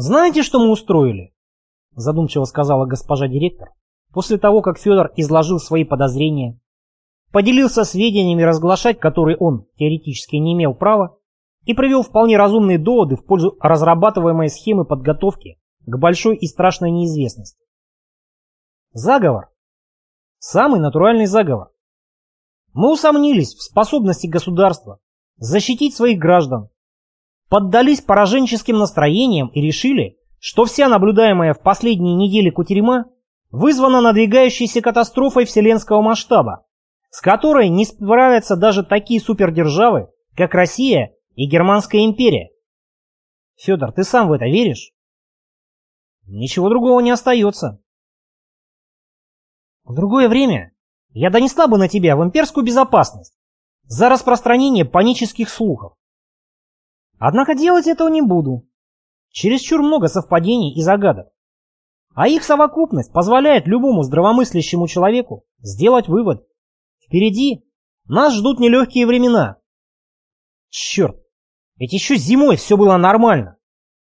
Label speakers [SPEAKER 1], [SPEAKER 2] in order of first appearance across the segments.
[SPEAKER 1] Знаете, что мы устроили? Задумчиво сказала госпожа директор, после того, как Федор изложил свои подозрения, поделился сведениями, разглашать которые он теоретически не имел права, и привел вполне разумные доводы в пользу разрабатываемой схемы подготовки к большой и страшной неизвестности. Заговор. Самый натуральный заговор. Мы усомнились в способности государства защитить своих граждан, поддались пораженческим настроениям и решили, что вся наблюдаемая в последние недели кутерьма вызвана надвигающейся катастрофой вселенского масштаба, с которой не справятся даже такие супердержавы, как Россия и Германская империя. Федор, ты сам в это веришь? Ничего другого не остается. В другое время я донесла бы на тебя в имперскую безопасность за распространение панических слухов. Однако делать этого не буду. Чересчур много совпадений и загадок. А их совокупность позволяет любому здравомыслящему человеку сделать вывод. Впереди нас ждут нелегкие времена. Черт, ведь еще зимой все было нормально.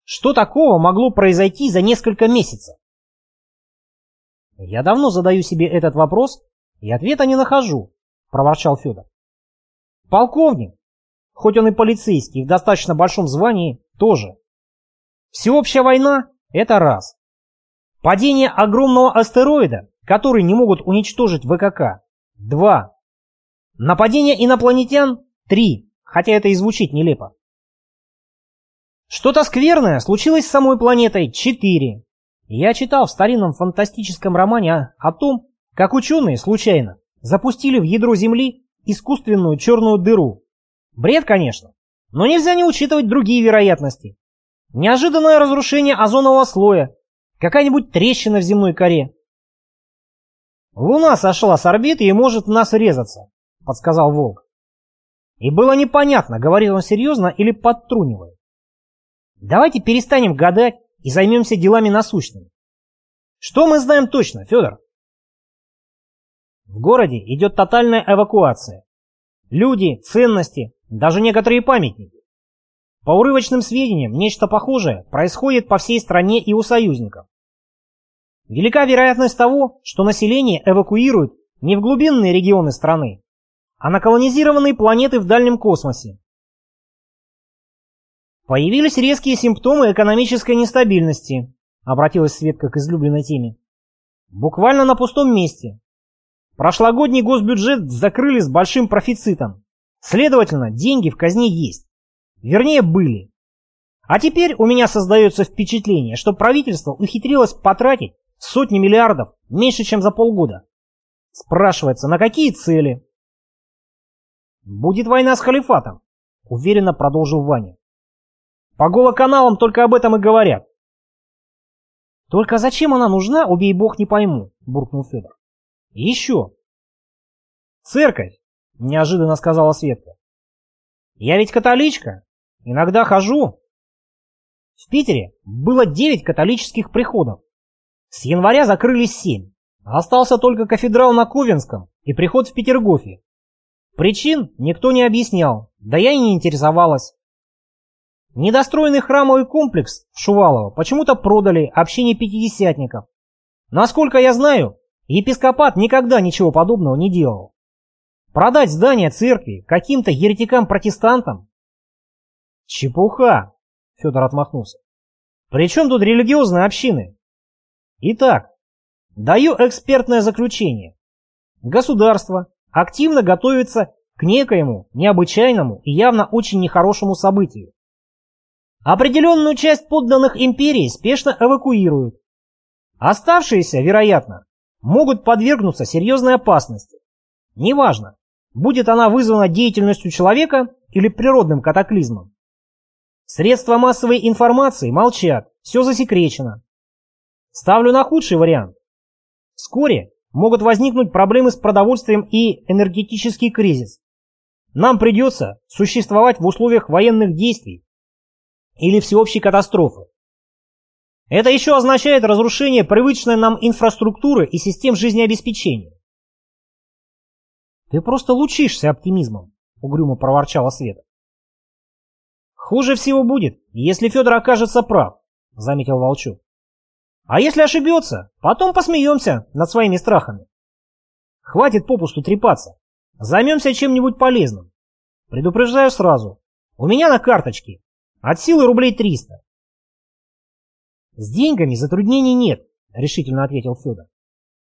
[SPEAKER 1] Что такого могло произойти за несколько месяцев? Я давно задаю себе этот вопрос и ответа не нахожу, проворчал Федор. Полковник, хоть он и полицейский в достаточно большом звании, тоже. Всеобщая война – это раз. Падение огромного астероида, который не могут уничтожить ВКК – два. Нападение инопланетян – три, хотя это и звучит нелепо. Что-то скверное случилось с самой планетой – четыре. Я читал в старинном фантастическом романе о том, как ученые случайно запустили в ядро Земли искусственную черную дыру. Бред, конечно, но нельзя не учитывать другие вероятности. Неожиданное разрушение озонового слоя, какая-нибудь трещина в земной коре. «Луна сошла с орбиты и может в нас резаться», — подсказал Волк. И было непонятно, говорит он серьезно или подтрунивает. Давайте перестанем гадать и займемся делами насущными. Что мы знаем точно, Федор? В городе идет тотальная эвакуация. Люди, ценности, даже некоторые памятники. По урывочным сведениям, нечто похожее происходит по всей стране и у союзников. Велика вероятность того, что население эвакуируют не в глубинные регионы страны, а на колонизированные планеты в дальнем космосе. Появились резкие симптомы экономической нестабильности, обратилась Светка к излюбленной теме. Буквально на пустом месте. Прошлогодний госбюджет закрыли с большим профицитом. Следовательно, деньги в казне есть. Вернее, были. А теперь у меня создается впечатление, что правительство ухитрилось потратить сотни миллиардов меньше, чем за полгода. Спрашивается, на какие цели? Будет война с халифатом, уверенно продолжил Ваня. По голоканалам только об этом и говорят. Только зачем она нужна, убей бог, не пойму, буркнул Федор. еще. Церковь, неожиданно сказала Светка. Я ведь католичка, иногда хожу. В Питере было девять католических приходов. С января закрылись семь. Остался только кафедрал на Ковенском и приход в Петергофе. Причин никто не объяснял, да я и не интересовалась. Недостроенный храмовый комплекс в Шувалово почему-то продали общине пятидесятников. Насколько я знаю, епископат никогда ничего подобного не делал. Продать здание церкви каким-то еретикам-протестантам? Чепуха, Федор отмахнулся. При чем тут религиозные общины? Итак, даю экспертное заключение. Государство активно готовится к некоему необычайному и явно очень нехорошему событию. Определенную часть подданных империи спешно эвакуируют. Оставшиеся, вероятно, могут подвергнуться серьезной опасности. Неважно, будет она вызвана деятельностью человека или природным катаклизмом. Средства массовой информации молчат, все засекречено. Ставлю на худший вариант. Вскоре могут возникнуть проблемы с продовольствием и энергетический кризис. Нам придется существовать в условиях военных действий или всеобщей катастрофы. Это еще означает разрушение привычной нам инфраструктуры и систем жизнеобеспечения. «Ты просто лучишься оптимизмом», — угрюмо проворчала Света. «Хуже всего будет, если Федор окажется прав», — заметил Волчок. А если ошибется, потом посмеемся над своими страхами. Хватит попусту трепаться. Займемся чем-нибудь полезным. Предупреждаю сразу. У меня на карточке от силы рублей 300. С деньгами затруднений нет, решительно ответил Федор.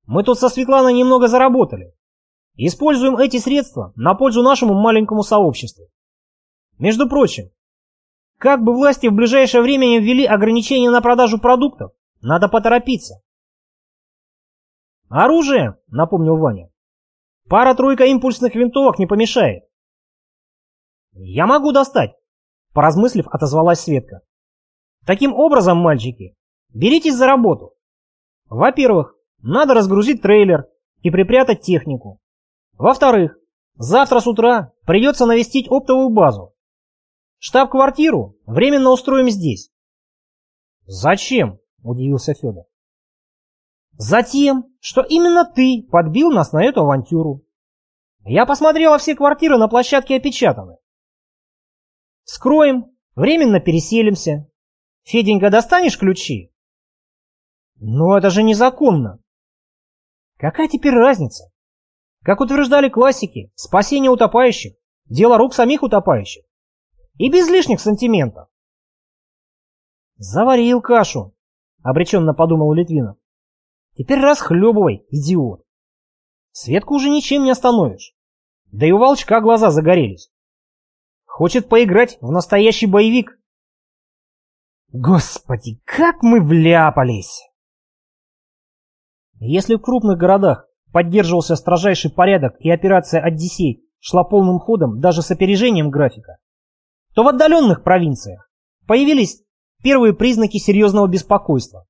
[SPEAKER 1] Мы тут со Светланой немного заработали. Используем эти средства на пользу нашему маленькому сообществу. Между прочим, как бы власти в ближайшее время не ввели ограничения на продажу продуктов, надо поторопиться. Оружие, напомнил Ваня. Пара-тройка импульсных винтовок не помешает. Я могу достать, поразмыслив, отозвалась Светка. Таким образом, мальчики, беритесь за работу. Во-первых, надо разгрузить трейлер и припрятать технику. Во-вторых, завтра с утра придется навестить оптовую базу. Штаб-квартиру временно устроим здесь. Зачем? Удивился Федор. Затем, что именно ты подбил нас на эту авантюру. Я посмотрела все квартиры на площадке опечатаны. Скроем, временно переселимся. Феденька, достанешь ключи? Но это же незаконно. Какая теперь разница? Как утверждали классики, спасение утопающих – дело рук самих утопающих. И без лишних сантиментов. Заварил кашу, обреченно подумал Литвинов. Теперь расхлебывай, идиот. Светку уже ничем не остановишь. Да и у волчка глаза загорелись. Хочет поиграть в настоящий боевик. Господи, как мы вляпались! Если в крупных городах поддерживался строжайший порядок и операция «Одиссей» шла полным ходом даже с опережением графика, то в отдаленных провинциях появились первые признаки серьезного беспокойства.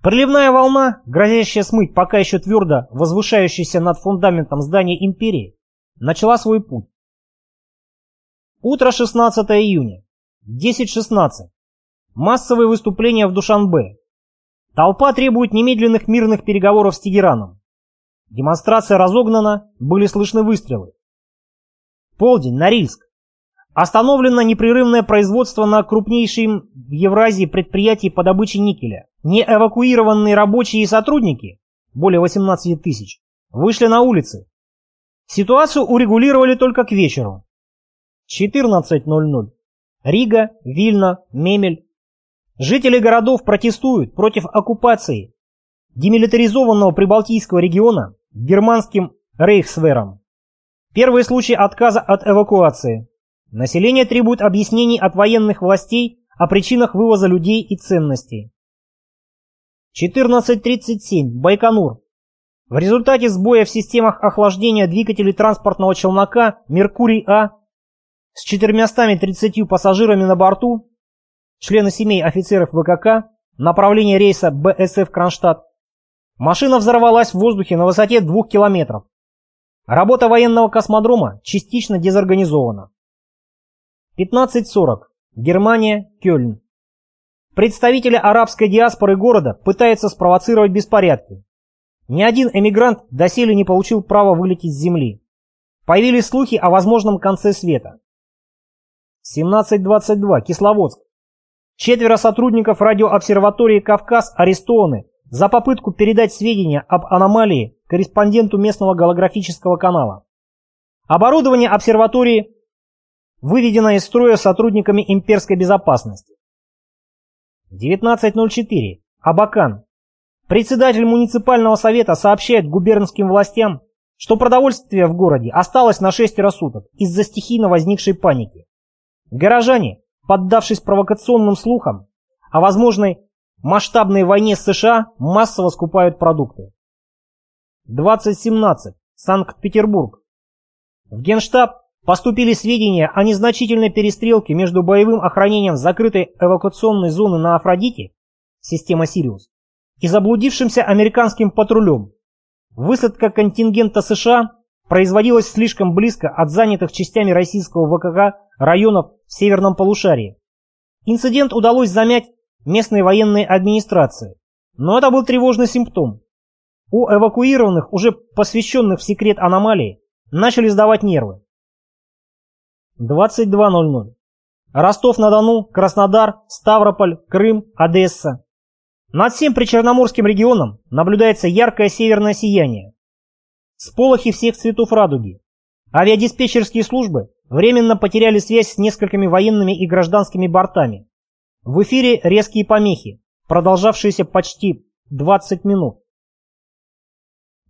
[SPEAKER 1] Проливная волна, грозящая смыть пока еще твердо возвышающийся над фундаментом здания империи, начала свой путь. Утро 16 июня, 10.16. Массовые выступления в Душанбе. Толпа требует немедленных мирных переговоров с Тегераном. Демонстрация разогнана, были слышны выстрелы. Полдень, Норильск. Остановлено непрерывное производство на крупнейшем в Евразии предприятии по добыче никеля. Неэвакуированные рабочие и сотрудники, более 18 тысяч, вышли на улицы. Ситуацию урегулировали только к вечеру. 14.00. Рига, Вильна, Мемель. Жители городов протестуют против оккупации демилитаризованного прибалтийского региона германским рейхсвером. Первый случай отказа от эвакуации. Население требует объяснений от военных властей о причинах вывоза людей и ценностей. 14.37. Байконур. В результате сбоя в системах охлаждения двигателей транспортного челнока «Меркурий-А» с 430 пассажирами на борту, члены семей офицеров ВКК, направление рейса БСФ Кронштадт, машина взорвалась в воздухе на высоте 2 километров. Работа военного космодрома частично дезорганизована. 15.40. Германия, Кёльн. Представители арабской диаспоры города пытаются спровоцировать беспорядки. Ни один эмигрант доселе не получил права вылететь с земли. Появились слухи о возможном конце света. 17.22. Кисловодск. Четверо сотрудников радиообсерватории «Кавказ» арестованы за попытку передать сведения об аномалии корреспонденту местного голографического канала. Оборудование обсерватории выведено из строя сотрудниками имперской безопасности. 19.04. Абакан. Председатель муниципального совета сообщает губернским властям, что продовольствие в городе осталось на шестеро суток из-за стихийно возникшей паники. Горожане, поддавшись провокационным слухам о возможной масштабной войне США, массово скупают продукты. 2017. Санкт-Петербург. В Генштаб Поступили сведения о незначительной перестрелке между боевым охранением закрытой эвакуационной зоны на Афродите, система Сириус, и заблудившимся американским патрулем. Высадка контингента США производилась слишком близко от занятых частями российского ВКК районов в северном полушарии. Инцидент удалось замять местной военной администрации, но это был тревожный симптом. У эвакуированных, уже посвященных в секрет аномалии, начали сдавать нервы. 22.00. Ростов-на-Дону, Краснодар, Ставрополь, Крым, Одесса. Над всем причерноморским регионом наблюдается яркое северное сияние. Сполохи всех цветов радуги. Авиадиспетчерские службы временно потеряли связь с несколькими военными и гражданскими бортами. В эфире резкие помехи, продолжавшиеся почти 20 минут.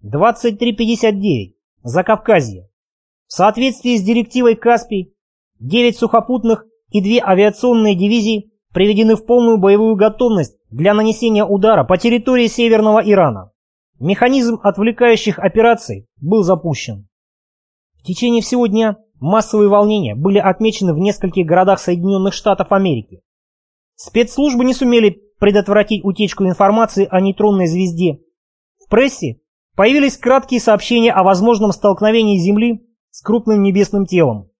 [SPEAKER 1] 23.59. Закавказье. В соответствии с директивой Каспий, 9 сухопутных и 2 авиационные дивизии приведены в полную боевую готовность для нанесения удара по территории Северного Ирана. Механизм отвлекающих операций был запущен. В течение всего дня массовые волнения были отмечены в нескольких городах Соединенных Штатов Америки. Спецслужбы не сумели предотвратить утечку информации о нейтронной звезде. В прессе появились краткие сообщения о возможном столкновении Земли с крупным небесным телом.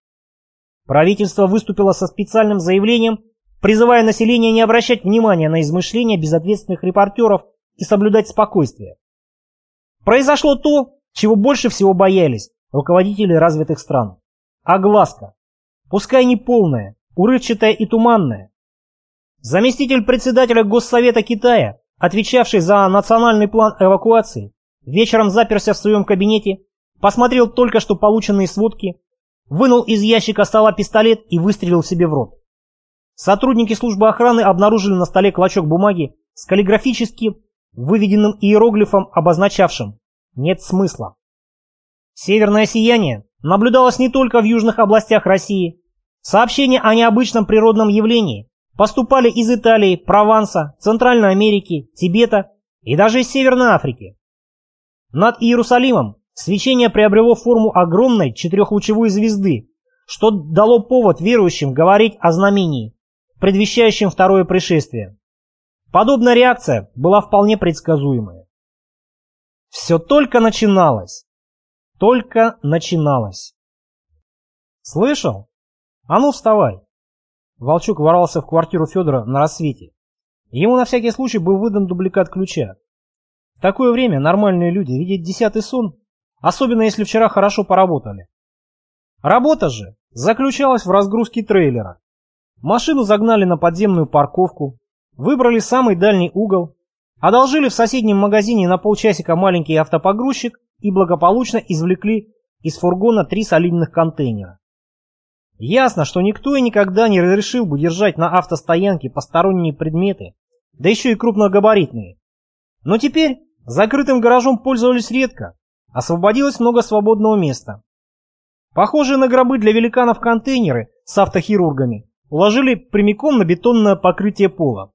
[SPEAKER 1] Правительство выступило со специальным заявлением, призывая население не обращать внимания на измышления безответственных репортеров и соблюдать спокойствие. Произошло то, чего больше всего боялись руководители развитых стран. Огласка. Пускай не полная, урывчатая и туманная. Заместитель председателя Госсовета Китая, отвечавший за национальный план эвакуации, вечером заперся в своем кабинете, посмотрел только что полученные сводки, вынул из ящика стола пистолет и выстрелил себе в рот. Сотрудники службы охраны обнаружили на столе клочок бумаги с каллиграфически выведенным иероглифом, обозначавшим «нет смысла». Северное сияние наблюдалось не только в южных областях России. Сообщения о необычном природном явлении поступали из Италии, Прованса, Центральной Америки, Тибета и даже из Северной Африки. Над Иерусалимом свечение приобрело форму огромной четырехлучевой звезды, что дало повод верующим говорить о знамении, предвещающем второе пришествие. Подобная реакция была вполне предсказуемая. Все только начиналось. Только начиналось. «Слышал? А ну вставай!» Волчук ворвался в квартиру Федора на рассвете. Ему на всякий случай был выдан дубликат ключа. В такое время нормальные люди видят десятый сон, особенно если вчера хорошо поработали. Работа же заключалась в разгрузке трейлера. Машину загнали на подземную парковку, выбрали самый дальний угол, одолжили в соседнем магазине на полчасика маленький автопогрузчик и благополучно извлекли из фургона три солидных контейнера. Ясно, что никто и никогда не разрешил бы держать на автостоянке посторонние предметы, да еще и крупногабаритные. Но теперь закрытым гаражом пользовались редко, освободилось много свободного места. Похожие на гробы для великанов контейнеры с автохирургами уложили прямиком на бетонное покрытие пола.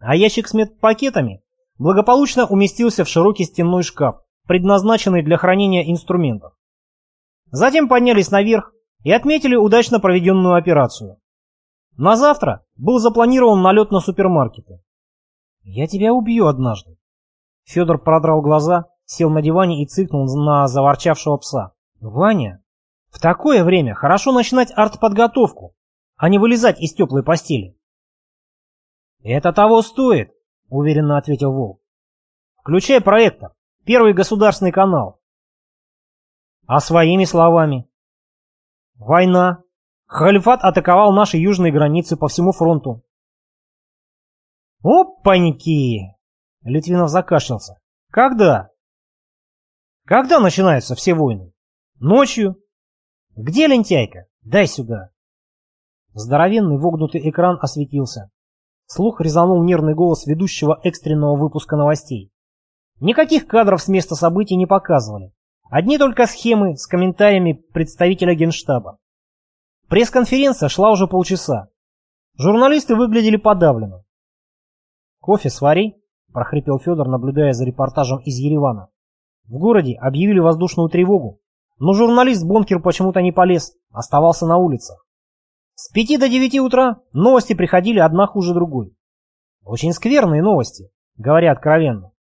[SPEAKER 1] А ящик с медпакетами благополучно уместился в широкий стенной шкаф, предназначенный для хранения инструментов. Затем поднялись наверх и отметили удачно проведенную операцию. На завтра был запланирован налет на супермаркеты. «Я тебя убью однажды». Федор продрал глаза, сел на диване и цыкнул на заворчавшего пса. «Ваня, в такое время хорошо начинать артподготовку, а не вылезать из теплой постели». «Это того стоит», — уверенно ответил Волк. «Включай проектор. Первый государственный канал. А своими словами. Война. Халифат атаковал наши южные границы по всему фронту. Опаньки! Литвинов закашлялся. Когда? Когда начинаются все войны? Ночью? Где лентяйка? Дай сюда. Здоровенный вогнутый экран осветился. Слух резанул нервный голос ведущего экстренного выпуска новостей. Никаких кадров с места событий не показывали. Одни только схемы с комментариями представителя генштаба. Пресс-конференция шла уже полчаса. Журналисты выглядели подавленно. «Кофе свари», – прохрипел Федор, наблюдая за репортажем из Еревана. В городе объявили воздушную тревогу, но журналист Бонкер почему-то не полез, оставался на улицах. С пяти до девяти утра новости приходили одна хуже другой. Очень скверные новости, говоря откровенно.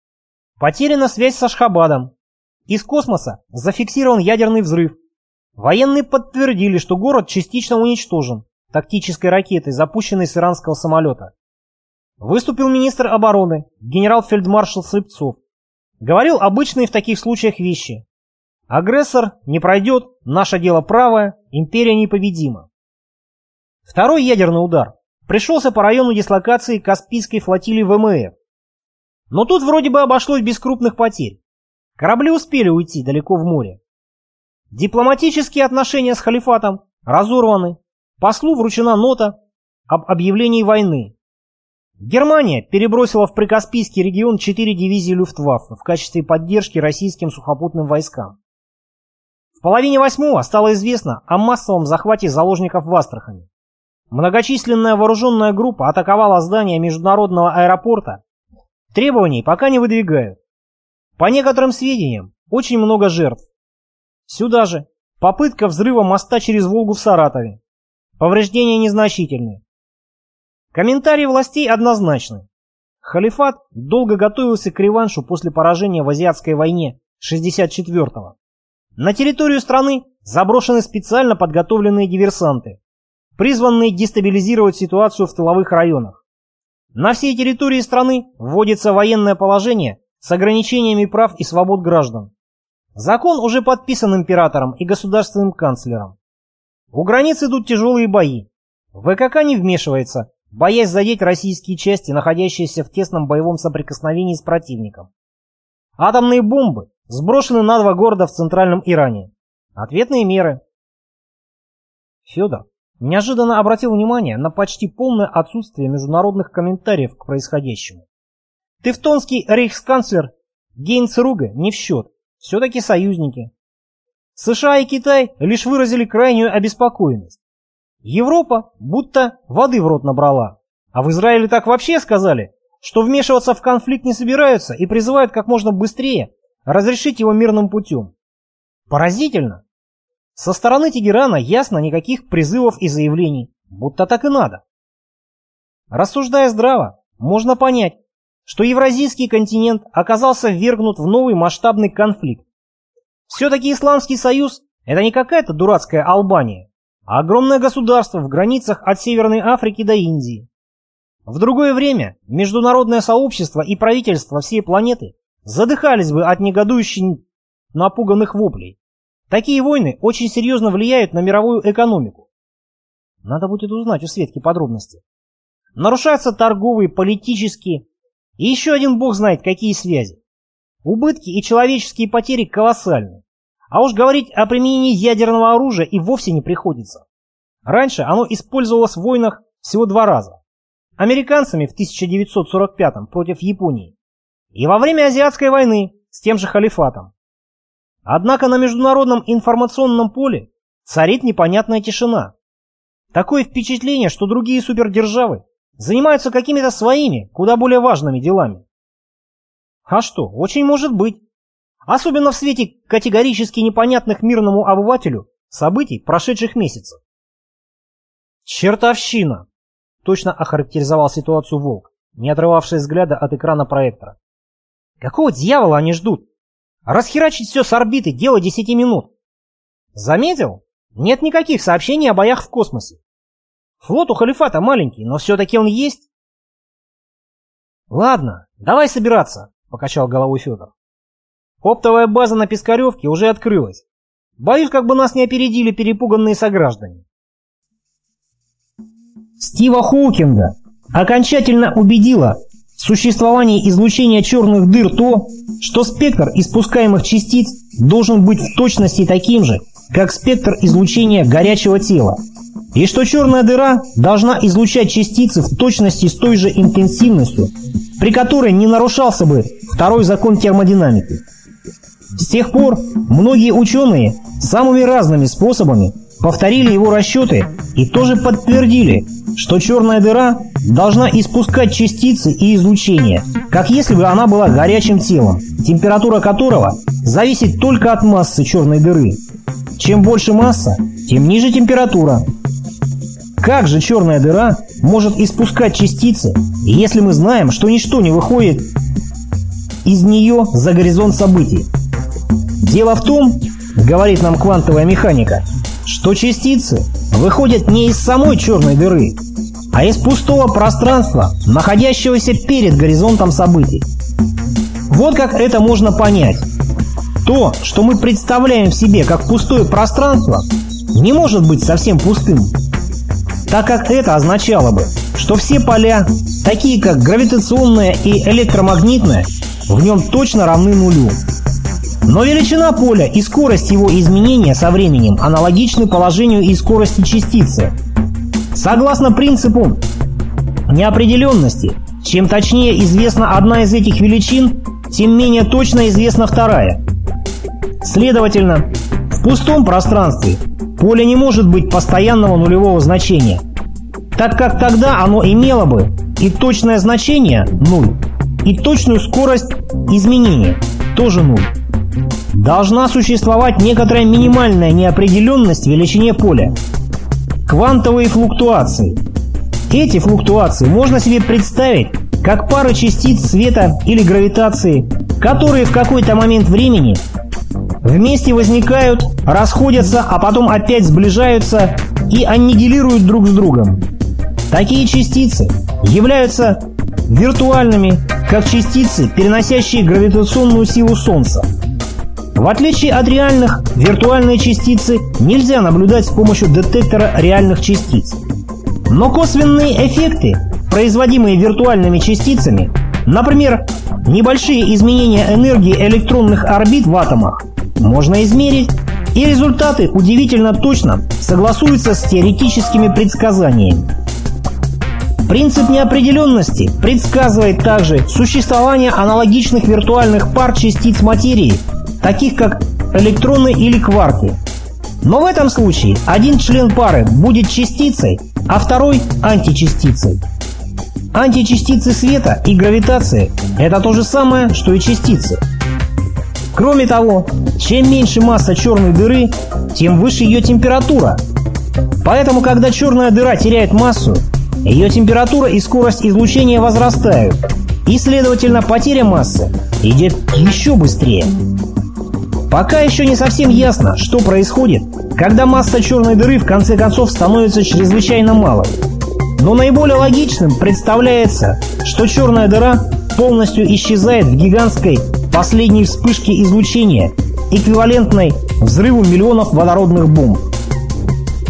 [SPEAKER 1] Потеряна связь со Шхабадом. Из космоса зафиксирован ядерный взрыв. Военные подтвердили, что город частично уничтожен тактической ракетой, запущенной с иранского самолета. Выступил министр обороны, генерал-фельдмаршал Слепцов. Говорил обычные в таких случаях вещи. Агрессор не пройдет, наше дело правое, империя непобедима. Второй ядерный удар пришелся по району дислокации Каспийской флотилии ВМФ. Но тут вроде бы обошлось без крупных потерь. Корабли успели уйти далеко в море. Дипломатические отношения с халифатом разорваны. Послу вручена нота об объявлении войны. Германия перебросила в Прикаспийский регион четыре дивизии Люфтваффе в качестве поддержки российским сухопутным войскам. В половине восьмого стало известно о массовом захвате заложников в Астрахани. Многочисленная вооруженная группа атаковала здание международного аэропорта. Требований пока не выдвигают. По некоторым сведениям, очень много жертв. Сюда же попытка взрыва моста через Волгу в Саратове. Повреждения незначительные. Комментарии властей однозначны. Халифат долго готовился к реваншу после поражения в Азиатской войне 64-го. На территорию страны заброшены специально подготовленные диверсанты, призванные дестабилизировать ситуацию в тыловых районах. На всей территории страны вводится военное положение с ограничениями прав и свобод граждан. Закон уже подписан императором и государственным канцлером. У границ идут тяжелые бои. ВКК не вмешивается, боясь задеть российские части, находящиеся в тесном боевом соприкосновении с противником. Атомные бомбы сброшены на два города в центральном Иране. Ответные меры. Федор неожиданно обратил внимание на почти полное отсутствие международных комментариев к происходящему. Тевтонский рейхсканцлер Гейнс Руге не в счет, все-таки союзники. США и Китай лишь выразили крайнюю обеспокоенность. Европа будто воды в рот набрала. А в Израиле так вообще сказали, что вмешиваться в конфликт не собираются и призывают как можно быстрее разрешить его мирным путем. Поразительно. Со стороны Тегерана ясно никаких призывов и заявлений, будто так и надо. Рассуждая здраво, можно понять, что Евразийский континент оказался ввергнут в новый масштабный конфликт. Все-таки Исламский союз – это не какая-то дурацкая Албания, а огромное государство в границах от Северной Африки до Индии. В другое время международное сообщество и правительства всей планеты задыхались бы от негодующих напуганных воплей. Такие войны очень серьезно влияют на мировую экономику. Надо будет узнать у Светки подробности. Нарушаются торговые, политические и еще один бог знает какие связи. Убытки и человеческие потери колоссальны. А уж говорить о применении ядерного оружия и вовсе не приходится. Раньше оно использовалось в войнах всего два раза. Американцами в 1945 против Японии и во время Азиатской войны с тем же халифатом. Однако на международном информационном поле царит непонятная тишина. Такое впечатление, что другие супердержавы занимаются какими-то своими, куда более важными делами. А что, очень может быть. Особенно в свете категорически непонятных мирному обывателю событий прошедших месяцев. «Чертовщина!» — точно охарактеризовал ситуацию Волк, не отрывавший взгляда от экрана проектора. «Какого дьявола они ждут? Расхерачить все с орбиты — дело десяти минут. Заметил? Нет никаких сообщений о боях в космосе. Флот у халифата маленький, но все-таки он есть. «Ладно, давай собираться», — покачал головой Федор. Оптовая база на Пискаревке уже открылась. Боюсь, как бы нас не опередили перепуганные сограждане. Стива Хоукинга окончательно убедила в существовании излучения черных дыр то, что спектр испускаемых частиц должен быть в точности таким же, как спектр излучения горячего тела, и что черная дыра должна излучать частицы в точности с той же интенсивностью, при которой не нарушался бы второй закон термодинамики. С тех пор многие ученые самыми разными способами повторили его расчеты и тоже подтвердили, что черная дыра должна испускать частицы и излучение, как если бы она была горячим телом, температура которого зависит только от массы черной дыры. Чем больше масса, тем ниже температура. Как же черная дыра может испускать частицы, если мы знаем, что ничто не выходит из нее за горизонт событий? Дело в том, говорит нам квантовая механика, что частицы выходят не из самой черной дыры, а из пустого пространства, находящегося перед горизонтом событий. Вот как это можно понять. То, что мы представляем в себе как пустое пространство, не может быть совсем пустым. Так как это означало бы, что все поля, такие как гравитационное и электромагнитное, в нем точно равны нулю. Но величина поля и скорость его изменения со временем аналогичны положению и скорости частицы. Согласно принципу неопределенности, чем точнее известна одна из этих величин, тем менее точно известна вторая. Следовательно, в пустом пространстве поле не может быть постоянного нулевого значения, так как тогда оно имело бы и точное значение – нуль, и точную скорость изменения – тоже нуль. Должна существовать некоторая минимальная неопределенность в величине поля. Квантовые флуктуации. Эти флуктуации можно себе представить как пары частиц света или гравитации, которые в какой-то момент времени вместе возникают, расходятся, а потом опять сближаются и аннигилируют друг с другом. Такие частицы являются виртуальными, как частицы, переносящие гравитационную силу Солнца. В отличие от реальных, виртуальные частицы нельзя наблюдать с помощью детектора реальных частиц. Но косвенные эффекты, производимые виртуальными частицами, например, небольшие изменения энергии электронных орбит в атомах, можно измерить, и результаты удивительно точно согласуются с теоретическими предсказаниями. Принцип неопределенности предсказывает также существование аналогичных виртуальных пар частиц материи – таких как электроны или кварки. Но в этом случае один член пары будет частицей, а второй – античастицей. Античастицы света и гравитации – это то же самое, что и частицы. Кроме того, чем меньше масса черной дыры, тем выше ее температура. Поэтому, когда черная дыра теряет массу, ее температура и скорость излучения возрастают, и, следовательно, потеря массы идет еще быстрее. Пока еще не совсем ясно, что происходит, когда масса черной дыры в конце концов становится чрезвычайно малой. Но наиболее логичным представляется, что черная дыра полностью исчезает в гигантской последней вспышке излучения, эквивалентной взрыву миллионов водородных бомб.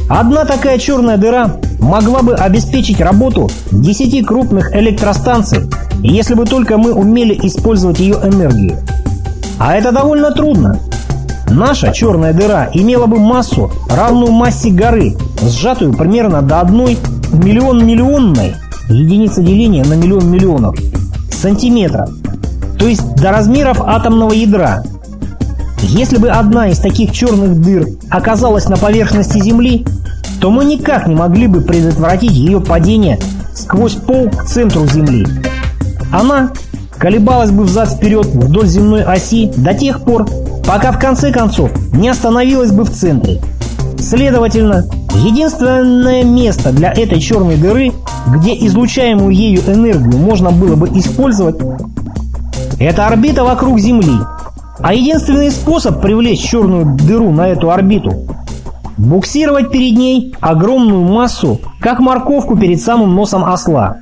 [SPEAKER 1] Одна такая черная дыра могла бы обеспечить работу 10 крупных электростанций, если бы только мы умели использовать ее энергию. А это довольно трудно, Наша черная дыра имела бы массу, равную массе горы, сжатую примерно до одной миллион-миллионной, единицы деления на миллион миллионов, сантиметра, то есть до размеров атомного ядра. Если бы одна из таких черных дыр оказалась на поверхности Земли, то мы никак не могли бы предотвратить ее падение сквозь пол к центру Земли. Она колебалась бы взад-вперед вдоль земной оси до тех пор, пока в конце концов не остановилась бы в центре. Следовательно, единственное место для этой черной дыры, где излучаемую ею энергию можно было бы использовать, это орбита вокруг Земли. А единственный способ привлечь черную дыру на эту орбиту – буксировать перед ней огромную массу, как морковку перед самым носом осла.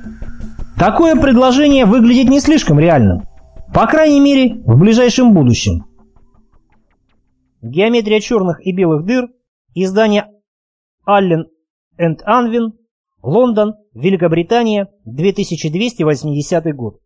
[SPEAKER 1] Такое предложение выглядит не слишком реальным. По крайней мере, в ближайшем будущем. Геометрия черных и белых дыр. Издание Аллен энд Анвин. Лондон, Великобритания, 2280 год.